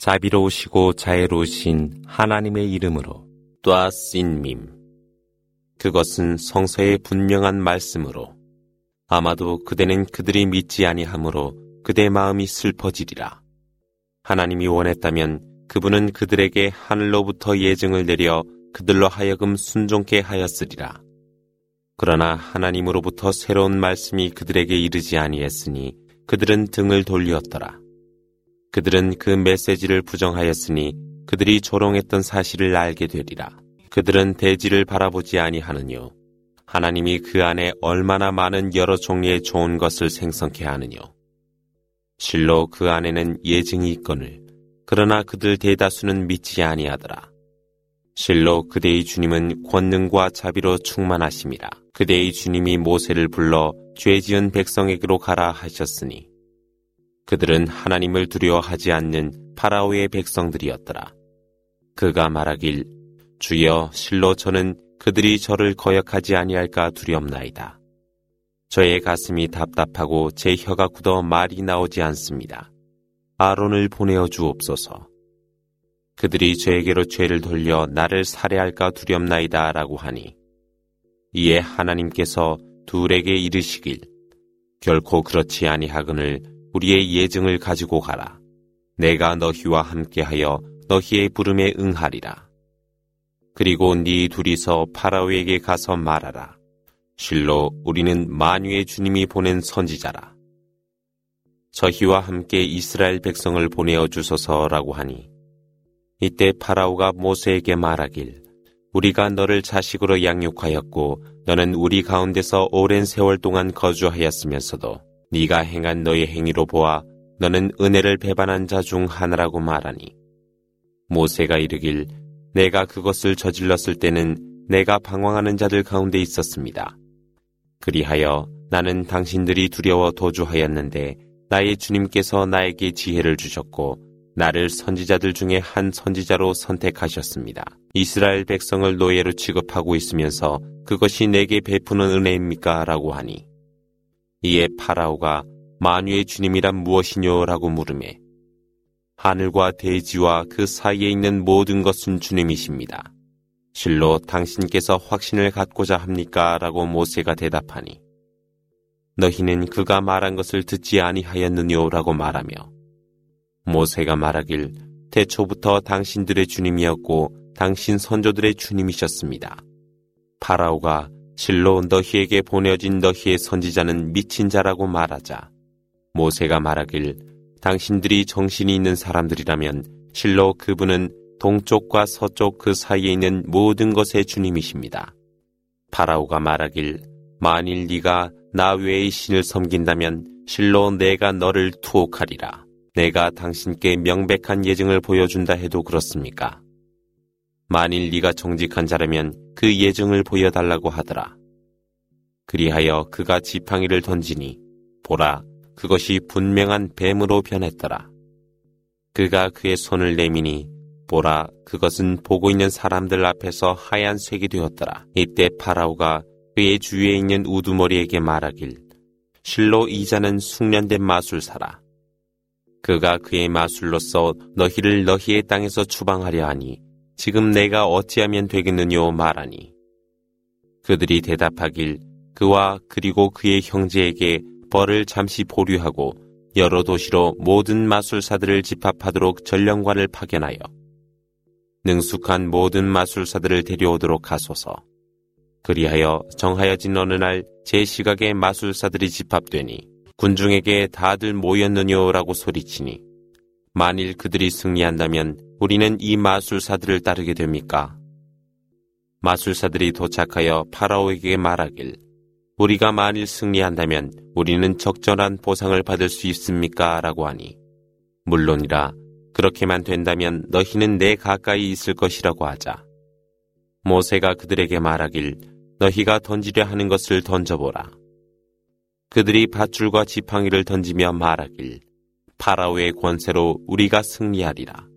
자비로우시고 자애로우신 하나님의 이름으로 또아신밈 그것은 성서의 분명한 말씀으로 아마도 그대는 그들이 믿지 아니하므로 그대 마음이 슬퍼지리라. 하나님이 원했다면 그분은 그들에게 하늘로부터 예증을 내려 그들로 하여금 순종케 하였으리라. 그러나 하나님으로부터 새로운 말씀이 그들에게 이르지 아니했으니 그들은 등을 돌리었더라. 그들은 그 메시지를 부정하였으니 그들이 조롱했던 사실을 알게 되리라. 그들은 대지를 바라보지 아니하느뇨. 하나님이 그 안에 얼마나 많은 여러 종류의 좋은 것을 생성케 하느뇨. 실로 그 안에는 예증이 있거늘 그러나 그들 대다수는 믿지 아니하더라. 실로 그대의 주님은 권능과 자비로 충만하심이라. 그대의 주님이 모세를 불러 죄 지은 백성에게로 가라 하셨으니 그들은 하나님을 두려워하지 않는 파라오의 백성들이었더라. 그가 말하길 주여 실로 저는 그들이 저를 거역하지 아니할까 두렵나이다. 저의 가슴이 답답하고 제 혀가 굳어 말이 나오지 않습니다. 아론을 보내어 주옵소서. 그들이 저에게로 죄를 돌려 나를 살해할까 두렵나이다 라고 하니 이에 하나님께서 둘에게 이르시길 결코 그렇지 아니하거늘 우리의 예증을 가지고 가라. 내가 너희와 함께하여 너희의 부름에 응하리라. 그리고 네 둘이서 파라오에게 가서 말하라. 실로 우리는 만유의 주님이 보낸 선지자라. 저희와 함께 이스라엘 백성을 보내어 주소서라고 하니 이때 파라오가 모세에게 말하길 우리가 너를 자식으로 양육하였고 너는 우리 가운데서 오랜 세월 동안 거주하였으면서도 네가 행한 너의 행위로 보아 너는 은혜를 배반한 자 중 하나라고 말하니 모세가 이르길 내가 그것을 저질렀을 때는 내가 방황하는 자들 가운데 있었습니다. 그리하여 나는 당신들이 두려워 도주하였는데 나의 주님께서 나에게 지혜를 주셨고 나를 선지자들 중에 한 선지자로 선택하셨습니다. 이스라엘 백성을 노예로 취급하고 있으면서 그것이 내게 베푸는 은혜입니까? 라고 하니 이에 파라오가 만유의 주님이란 무엇이뇨? 라고 물음에 하늘과 대지와 그 사이에 있는 모든 것은 주님이십니다. 실로 당신께서 확신을 갖고자 합니까? 라고 모세가 대답하니 너희는 그가 말한 것을 듣지 아니하였느뇨? 라고 말하며 모세가 말하길 태초부터 당신들의 주님이었고 당신 선조들의 주님이셨습니다. 파라오가 실로 너희에게 보내어진 너희의 선지자는 미친 자라고 말하자 모세가 말하길 당신들이 정신이 있는 사람들이라면 실로 그분은 동쪽과 서쪽 그 사이에 있는 모든 것의 주님이십니다. 파라오가 말하길 만일 네가 나 외의 신을 섬긴다면 실로 내가 너를 투옥하리라. 내가 당신께 명백한 예증을 보여준다 해도 그렇습니까? 만일 네가 정직한 자라면 그 예증을 보여달라고 하더라. 그리하여 그가 지팡이를 던지니 보라 그것이 분명한 뱀으로 변했더라. 그가 그의 손을 내미니 보라 그것은 보고 있는 사람들 앞에서 하얀색이 되었더라. 이때 파라오가 그의 주위에 있는 우두머리에게 말하길 실로 이자는 숙련된 마술사라. 그가 그의 마술로서 너희를 너희의 땅에서 추방하려 하니 지금 내가 어찌하면 되겠느뇨 말하니 그들이 대답하길 그와 그리고 그의 형제에게 벌을 잠시 보류하고 여러 도시로 모든 마술사들을 집합하도록 전령관을 파견하여 능숙한 모든 마술사들을 데려오도록 하소서. 그리하여 정하여진 어느 날 제 시각에 마술사들이 집합되니 군중에게 다들 모였느냐라고 소리치니 만일 그들이 승리한다면 우리는 이 마술사들을 따르게 됩니까? 마술사들이 도착하여 파라오에게 말하길 우리가 만일 승리한다면 우리는 적절한 보상을 받을 수 있습니까? 라고 하니 물론이라 그렇게만 된다면 너희는 내 가까이 있을 것이라고 하자. 모세가 그들에게 말하길 너희가 던지려 하는 것을 던져보라. 그들이 밧줄과 지팡이를 던지며 말하길 파라오의 권세로 우리가 승리하리라.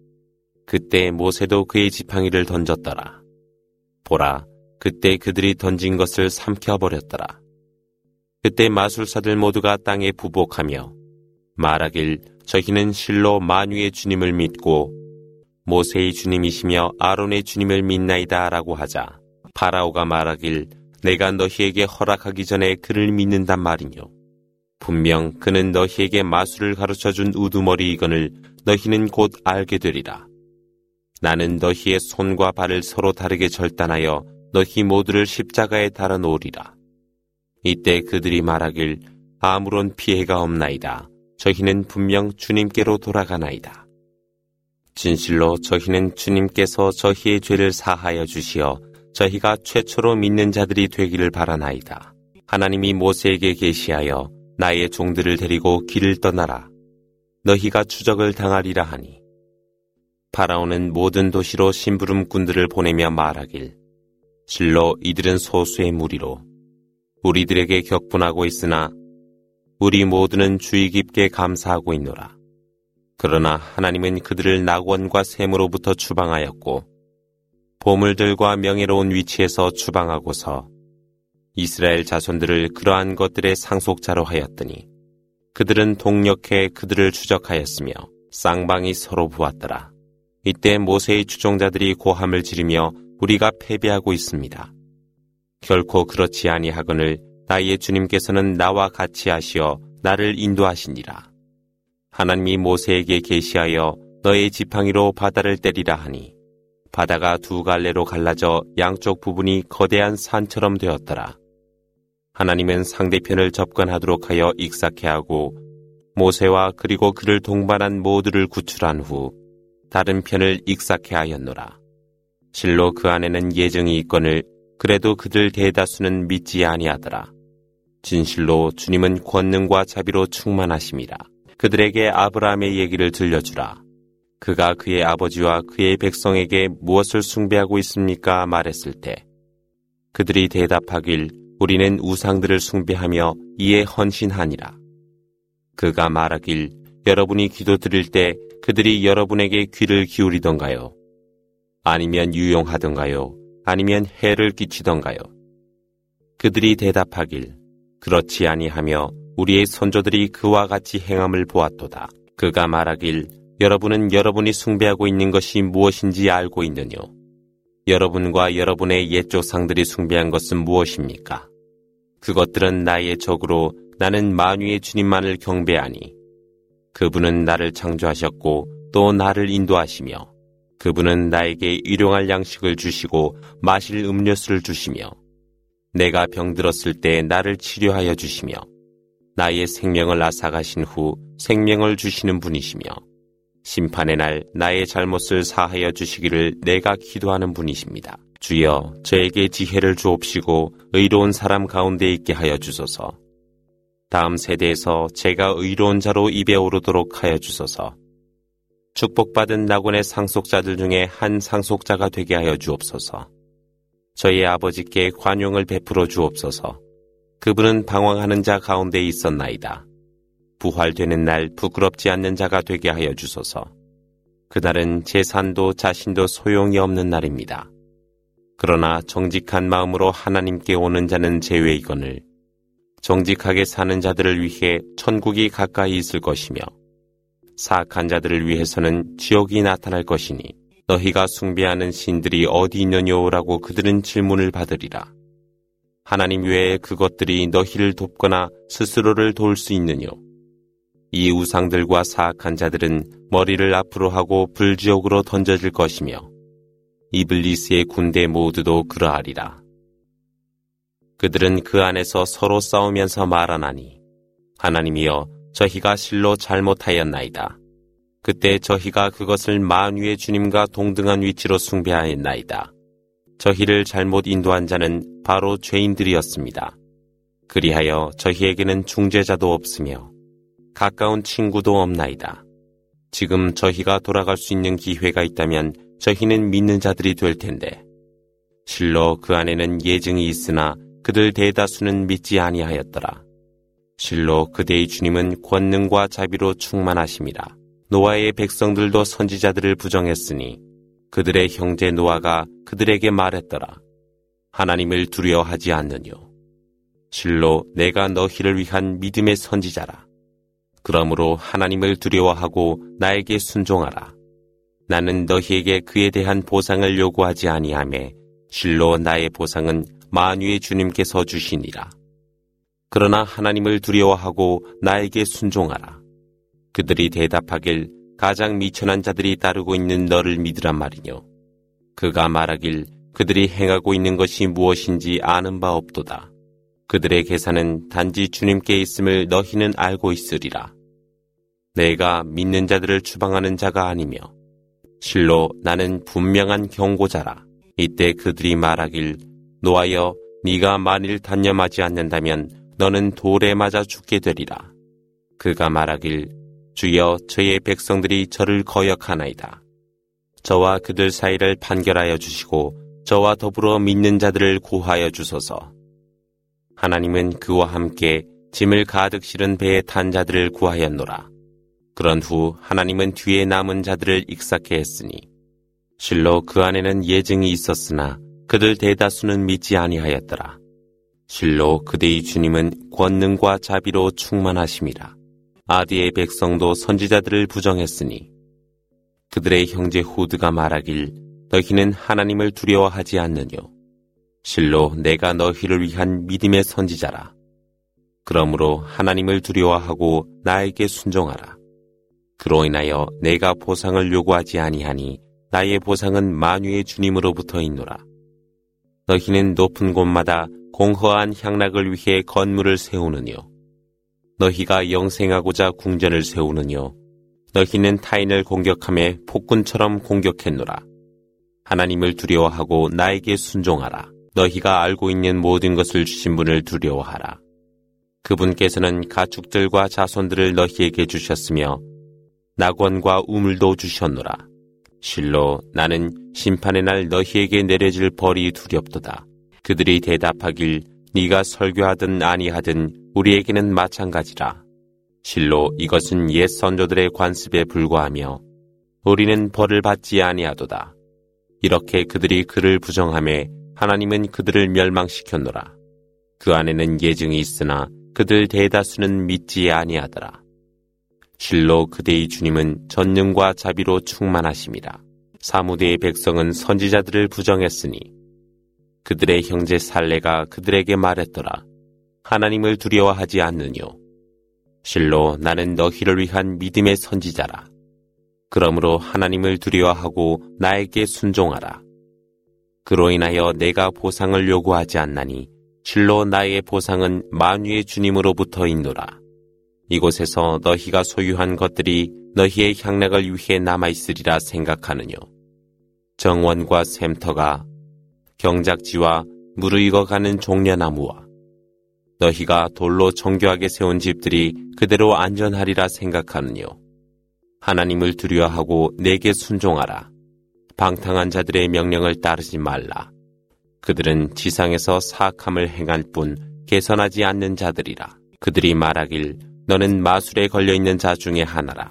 그때 모세도 그의 지팡이를 던졌더라. 보라, 그때 그들이 던진 것을 삼켜버렸더라. 그때 마술사들 모두가 땅에 부복하며 말하길 저희는 실로 만유의 주님을 믿고 모세의 주님이시며 아론의 주님을 믿나이다 라고 하자 파라오가 말하길 내가 너희에게 허락하기 전에 그를 믿는단 말이뇨. 분명 그는 너희에게 마술을 가르쳐준 우두머리 이건을 너희는 곧 알게 되리라. 나는 너희의 손과 발을 서로 다르게 절단하여 너희 모두를 십자가에 달아 놓으리라. 이때 그들이 말하길 아무런 피해가 없나이다. 저희는 분명 주님께로 돌아가나이다. 진실로 저희는 주님께서 저희의 죄를 사하여 주시어 저희가 최초로 믿는 자들이 되기를 바라나이다. 하나님이 모세에게 계시하여 나의 종들을 데리고 길을 떠나라. 너희가 추적을 당하리라 하니. 파라오는 모든 도시로 심부름꾼들을 보내며 말하길. 실로 이들은 소수의 무리로 우리들에게 격분하고 있으나 우리 모두는 주의 깊게 감사하고 있노라. 그러나 하나님은 그들을 낙원과 샘으로부터 추방하였고 보물들과 명예로운 위치에서 추방하고서 이스라엘 자손들을 그러한 것들의 상속자로 하였더니 그들은 동력해 그들을 추적하였으며 쌍방이 서로 보았더라. 이때 모세의 추종자들이 고함을 지르며 우리가 패배하고 있습니다. 결코 그렇지 아니하거늘 나의 주님께서는 나와 같이 하시어 나를 인도하시니라. 하나님이 모세에게 계시하여 너의 지팡이로 바다를 때리라 하니 바다가 두 갈래로 갈라져 양쪽 부분이 거대한 산처럼 되었더라. 하나님은 상대편을 접근하도록 하여 익사케 하고 모세와 그리고 그를 동반한 모두를 구출한 후 다른 편을 익사케 하였노라. 실로 그 안에는 예정이 있거늘 그래도 그들 대다수는 믿지 아니하더라. 진실로 주님은 권능과 자비로 충만하심이라. 그들에게 아브라함의 얘기를 들려주라. 그가 그의 아버지와 그의 백성에게 무엇을 숭배하고 있습니까? 말했을 때 그들이 대답하길 우리는 우상들을 숭배하며 이에 헌신하니라. 그가 말하길 여러분이 기도 드릴 때 그들이 여러분에게 귀를 기울이던가요? 아니면 유용하던가요? 아니면 해를 끼치던가요? 그들이 대답하길 그렇지 아니하며 우리의 선조들이 그와 같이 행함을 보았도다. 그가 말하길 여러분은 여러분이 숭배하고 있는 것이 무엇인지 알고 있느뇨? 여러분과 여러분의 옛 조상들이 숭배한 것은 무엇입니까? 그것들은 나의 적으로 나는 만유의 주님만을 경배하니 그분은 나를 창조하셨고 또 나를 인도하시며 그분은 나에게 일용할 양식을 주시고 마실 음료수를 주시며 내가 병들었을 때 나를 치료하여 주시며 나의 생명을 앗아가신 후 생명을 주시는 분이시며 심판의 날 나의 잘못을 사하여 주시기를 내가 기도하는 분이십니다. 주여 저에게 지혜를 주옵시고 의로운 사람 가운데 있게 하여 주소서. 다음 세대에서 제가 의로운 자로 입에 오르도록 하여 주소서. 축복받은 낙원의 상속자들 중에 한 상속자가 되게 하여 주옵소서. 저희 아버지께 관용을 베풀어 주옵소서. 그분은 방황하는 자 가운데 있었나이다. 부활되는 날 부끄럽지 않는 자가 되게 하여 주소서. 그날은 재산도 자신도 소용이 없는 날입니다. 그러나 정직한 마음으로 하나님께 오는 자는 제외이거늘 정직하게 사는 자들을 위해 천국이 가까이 있을 것이며 사악한 자들을 위해서는 지옥이 나타날 것이니 너희가 숭배하는 신들이 어디 있느냐라고 그들은 질문을 받으리라. 하나님 외에 그것들이 너희를 돕거나 스스로를 도울 수 있느뇨. 이 우상들과 사악한 자들은 머리를 앞으로 하고 불지옥으로 던져질 것이며 이블리스의 군대 모두도 그러하리라. 그들은 그 안에서 서로 싸우면서 말하나니 하나님이여 저희가 실로 잘못하였나이다. 그때 저희가 그것을 만유의 주님과 동등한 위치로 숭배하였나이다. 저희를 잘못 인도한 자는 바로 죄인들이었습니다. 그리하여 저희에게는 중재자도 없으며 가까운 친구도 없나이다. 지금 저희가 돌아갈 수 있는 기회가 있다면 저희는 믿는 자들이 될 텐데 실로 그 안에는 예증이 있으나 그들 대다수는 믿지 아니하였더라. 실로 그대의 주님은 권능과 자비로 충만하심이라. 노아의 백성들도 선지자들을 부정했으니 그들의 형제 노아가 그들에게 말했더라. 하나님을 두려워하지 않느뇨. 실로 내가 너희를 위한 믿음의 선지자라. 그러므로 하나님을 두려워하고 나에게 순종하라. 나는 너희에게 그에 대한 보상을 요구하지 아니하매 실로 나의 보상은 만유의 주님께서 주시니라. 그러나 하나님을 두려워하고 나에게 순종하라. 그들이 대답하길 가장 미천한 자들이 따르고 있는 너를 믿으란 말이뇨. 그가 말하길 그들이 행하고 있는 것이 무엇인지 아는 바 없도다. 그들의 계산은 단지 주님께 있음을 너희는 알고 있으리라. 내가 믿는 자들을 추방하는 자가 아니며 실로 나는 분명한 경고자라. 이때 그들이 말하길 노하여 네가 만일 단념하지 않는다면 너는 돌에 맞아 죽게 되리라. 그가 말하길 주여 저의 백성들이 저를 거역하나이다. 저와 그들 사이를 판결하여 주시고 저와 더불어 믿는 자들을 구하여 주소서. 하나님은 그와 함께 짐을 가득 실은 배에 탄 자들을 구하였노라. 그런 후 하나님은 뒤에 남은 자들을 익사케 했으니 실로 그 안에는 예증이 있었으나 그들 대다수는 믿지 아니하였더라. 실로 그대의 주님은 권능과 자비로 충만하심이라. 아디의 백성도 선지자들을 부정했으니 그들의 형제 후드가 말하길 너희는 하나님을 두려워하지 않느뇨. 실로 내가 너희를 위한 믿음의 선지자라. 그러므로 하나님을 두려워하고 나에게 순종하라. 그로 인하여 내가 보상을 요구하지 아니하니 나의 보상은 만유의 주님으로부터 있노라. 너희는 높은 곳마다 공허한 향락을 위해 건물을 세우느뇨. 너희가 영생하고자 궁전을 세우느뇨. 너희는 타인을 공격함에 폭군처럼 공격했노라. 하나님을 두려워하고 나에게 순종하라. 너희가 알고 있는 모든 것을 주신 분을 두려워하라. 그분께서는 가축들과 자손들을 너희에게 주셨으며 낙원과 우물도 주셨노라. 실로 나는 심판의 날 너희에게 내려질 벌이 두렵도다. 그들이 대답하길 네가 설교하든 아니하든 우리에게는 마찬가지라. 실로 이것은 옛 선조들의 관습에 불과하며 우리는 벌을 받지 아니하도다. 이렇게 그들이 그를 부정함에 하나님은 그들을 멸망시켰노라. 그 안에는 예증이 있으나 그들 대다수는 믿지 아니하더라. 실로 그대의 주님은 전능과 자비로 충만하심이라. 사무대의 백성은 선지자들을 부정했으니 그들의 형제 살레가 그들에게 말했더라. 하나님을 두려워하지 않느뇨. 실로 나는 너희를 위한 믿음의 선지자라. 그러므로 하나님을 두려워하고 나에게 순종하라. 그로 인하여 내가 보상을 요구하지 않나니 실로 나의 보상은 만유의 주님으로부터 있노라. 이곳에서 너희가 소유한 것들이 너희의 향락을 위해 남아있으리라 생각하느뇨. 정원과 샘터가 경작지와 무르익어가는 종려나무와 너희가 돌로 정교하게 세운 집들이 그대로 안전하리라 생각하느뇨. 하나님을 두려워하고 내게 순종하라. 방탕한 자들의 명령을 따르지 말라. 그들은 지상에서 사악함을 행할 뿐 개선하지 않는 자들이라. 그들이 말하길 너는 마술에 걸려 있는 자 중에 하나라.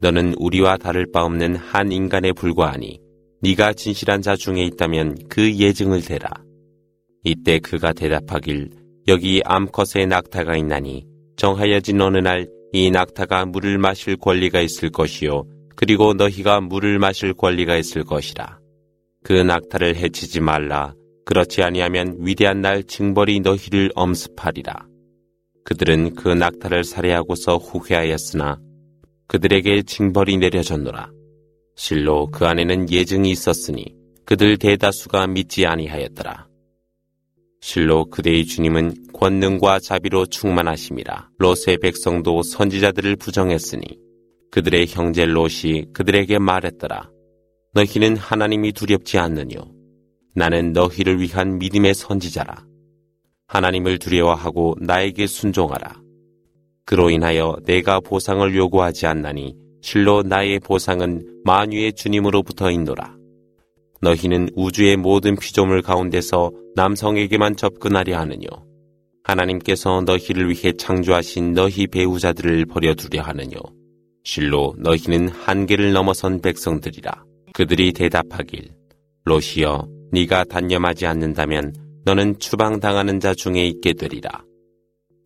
너는 우리와 다를 바 없는 한 인간에 불과하니 네가 진실한 자 중에 있다면 그 예증을 대라. 이때 그가 대답하길 여기 암컷의 낙타가 있나니 정하여진 어느 날 이 낙타가 물을 마실 권리가 있을 것이요 그리고 너희가 물을 마실 권리가 있을 것이라. 그 낙타를 해치지 말라. 그렇지 아니하면 위대한 날 징벌이 너희를 엄습하리라. 그들은 그 낙타를 살해하고서 후회하였으나 그들에게 징벌이 내려졌노라. 실로 그 안에는 예증이 있었으니 그들 대다수가 믿지 아니하였더라. 실로 그대의 주님은 권능과 자비로 충만하심이라. 롯의 백성도 선지자들을 부정했으니 그들의 형제 롯이 그들에게 말했더라. 너희는 하나님이 두렵지 않느뇨. 나는 너희를 위한 믿음의 선지자라. 하나님을 두려워하고 나에게 순종하라. 그로 인하여 내가 보상을 요구하지 않나니 실로 나의 보상은 만유의 주님으로부터 있노라. 너희는 우주의 모든 피조물 가운데서 남성에게만 접근하려 하느뇨. 하나님께서 너희를 위해 창조하신 너희 배우자들을 버려두려 하느뇨. 실로 너희는 한계를 넘어선 백성들이라. 그들이 대답하길 로시여 네가 단념하지 않는다면 너는 추방당하는 자 중에 있게 되리라.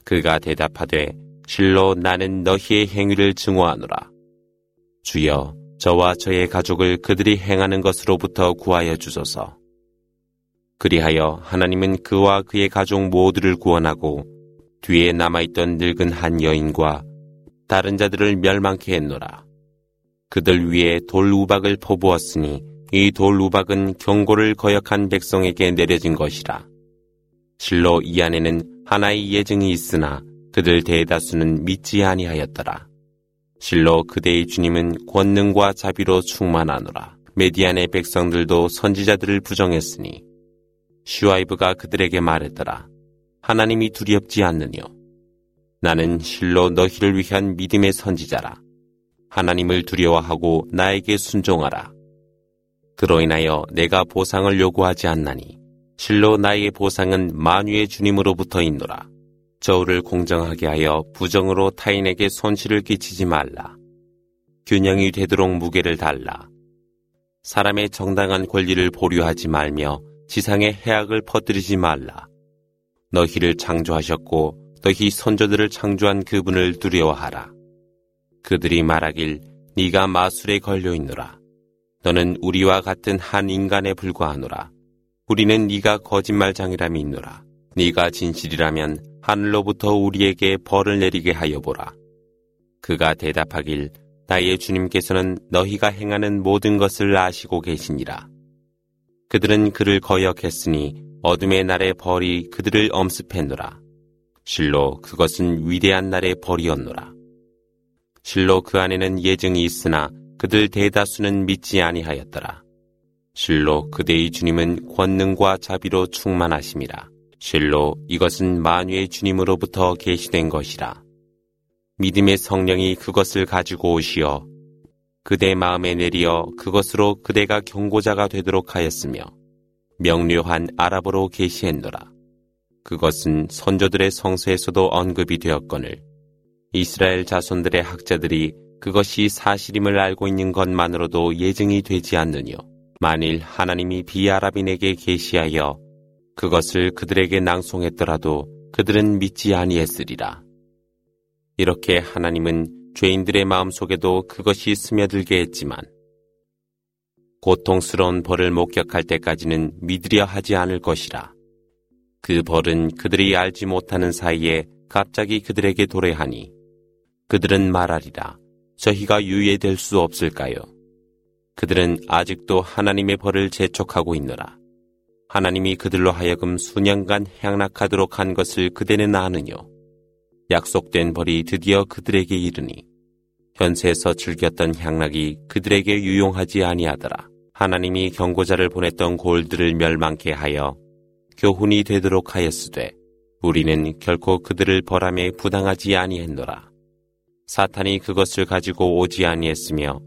그가 대답하되 실로 나는 너희의 행위를 증오하노라. 주여 저와 저의 가족을 그들이 행하는 것으로부터 구하여 주소서. 그리하여 하나님은 그와 그의 가족 모두를 구원하고 뒤에 남아있던 늙은 한 여인과 다른 자들을 멸망케 했노라. 그들 위에 돌 우박을 퍼부었으니 이 돌 우박은 경고를 거역한 백성에게 내려진 것이라. 실로 이 안에는 하나의 예증이 있으나 그들 대다수는 믿지 아니하였더라. 실로 그대의 주님은 권능과 자비로 충만하노라. 메디안의 백성들도 선지자들을 부정했으니 슈아이브가 그들에게 말했더라. 하나님이 두렵지 않느뇨. 나는 실로 너희를 위한 믿음의 선지자라. 하나님을 두려워하고 나에게 순종하라. 그로 인하여 내가 보상을 요구하지 않나니 실로 나의 보상은 만유의 주님으로부터 있노라. 저울을 공정하게 하여 부정으로 타인에게 손실을 끼치지 말라. 균형이 되도록 무게를 달라. 사람의 정당한 권리를 보류하지 말며 지상의 해악을 퍼뜨리지 말라. 너희를 창조하셨고 너희 선조들을 창조한 그분을 두려워하라. 그들이 말하길 네가 마술에 걸려 있노라. 너는 우리와 같은 한 인간에 불과하노라. 우리는 네가 거짓말장이라 믿노라. 네가 진실이라면 하늘로부터 우리에게 벌을 내리게 하여 보라. 그가 대답하길 나의 주님께서는 너희가 행하는 모든 것을 아시고 계시니라. 그들은 그를 거역했으니 어둠의 날의 벌이 그들을 엄습했노라. 실로 그것은 위대한 날의 벌이었노라. 실로 그 안에는 예증이 있으나 그들 대다수는 믿지 아니하였더라. 실로 그대의 주님은 권능과 자비로 충만하심이라. 실로 이것은 만유의 주님으로부터 계시된 것이라. 믿음의 성령이 그것을 가지고 오시어 그대 마음에 내리어 그것으로 그대가 경고자가 되도록 하였으며 명료한 아랍어로 계시했노라. 그것은 선조들의 성서에서도 언급이 되었거늘 이스라엘 자손들의 학자들이 그것이 사실임을 알고 있는 것만으로도 예증이 되지 않느뇨. 만일 하나님이 비아랍인에게 계시하여 그것을 그들에게 낭송했더라도 그들은 믿지 아니했으리라. 이렇게 하나님은 죄인들의 마음속에도 그것이 스며들게 했지만 고통스러운 벌을 목격할 때까지는 믿으려 하지 않을 것이라. 그 벌은 그들이 알지 못하는 사이에 갑자기 그들에게 도래하니 그들은 말하리라. 저희가 유예될 수 없을까요? 그들은 아직도 하나님의 벌을 재촉하고 있노라. 하나님이 그들로 하여금 수년간 향락하도록 한 것을 그대는 아느뇨. 약속된 벌이 드디어 그들에게 이르니 현세에서 즐겼던 향락이 그들에게 유용하지 아니하더라. 하나님이 경고자를 보냈던 골들을 멸망케 하여 교훈이 되도록 하였으되 우리는 결코 그들을 벌함에 부당하지 아니했노라. 사탄이 그것을 가지고 오지 아니했으며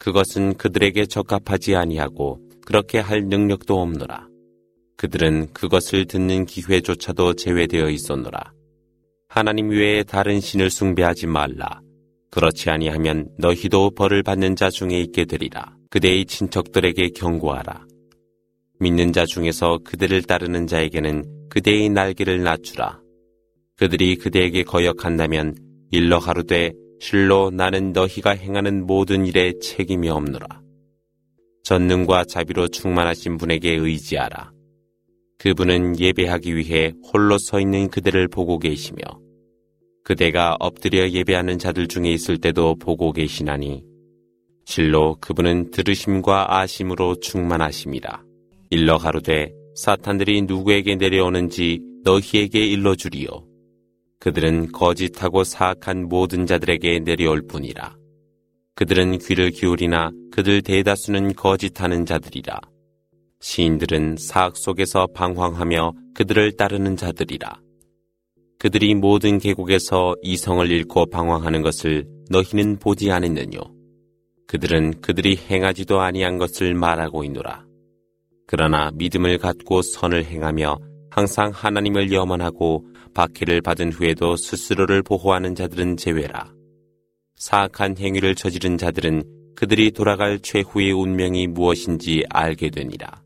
그것은 그들에게 적합하지 아니하고 그렇게 할 능력도 없노라. 그들은 그것을 듣는 기회조차도 제외되어 있었노라. 하나님 외에 다른 신을 숭배하지 말라. 그렇지 아니하면 너희도 벌을 받는 자 중에 있게 되리라. 그대의 친척들에게 경고하라. 믿는 자 중에서 그들을 따르는 자에게는 그대의 날개를 낮추라. 그들이 그대에게 거역한다면 일러 하루되 실로 나는 너희가 행하는 모든 일에 책임이 없노라. 전능과 자비로 충만하신 분에게 의지하라. 그분은 예배하기 위해 홀로 서 있는 그대를 보고 계시며 그대가 엎드려 예배하는 자들 중에 있을 때도 보고 계시나니 실로 그분은 들으심과 아심으로 충만하심이라. 일러 가로되 사탄들이 누구에게 내려오는지 너희에게 일러주리요. 그들은 거짓하고 사악한 모든 자들에게 내려올 뿐이라. 그들은 귀를 기울이나 그들 대다수는 거짓하는 자들이라. 시인들은 사악 속에서 방황하며 그들을 따르는 자들이라. 그들이 모든 계곡에서 이성을 잃고 방황하는 것을 너희는 보지 않았느뇨. 그들은 그들이 행하지도 아니한 것을 말하고 있노라. 그러나 믿음을 갖고 선을 행하며 항상 하나님을 염원하고 박해를 받은 후에도 스스로를 보호하는 자들은 제외라. 사악한 행위를 저지른 자들은 그들이 돌아갈 최후의 운명이 무엇인지 알게 되니라.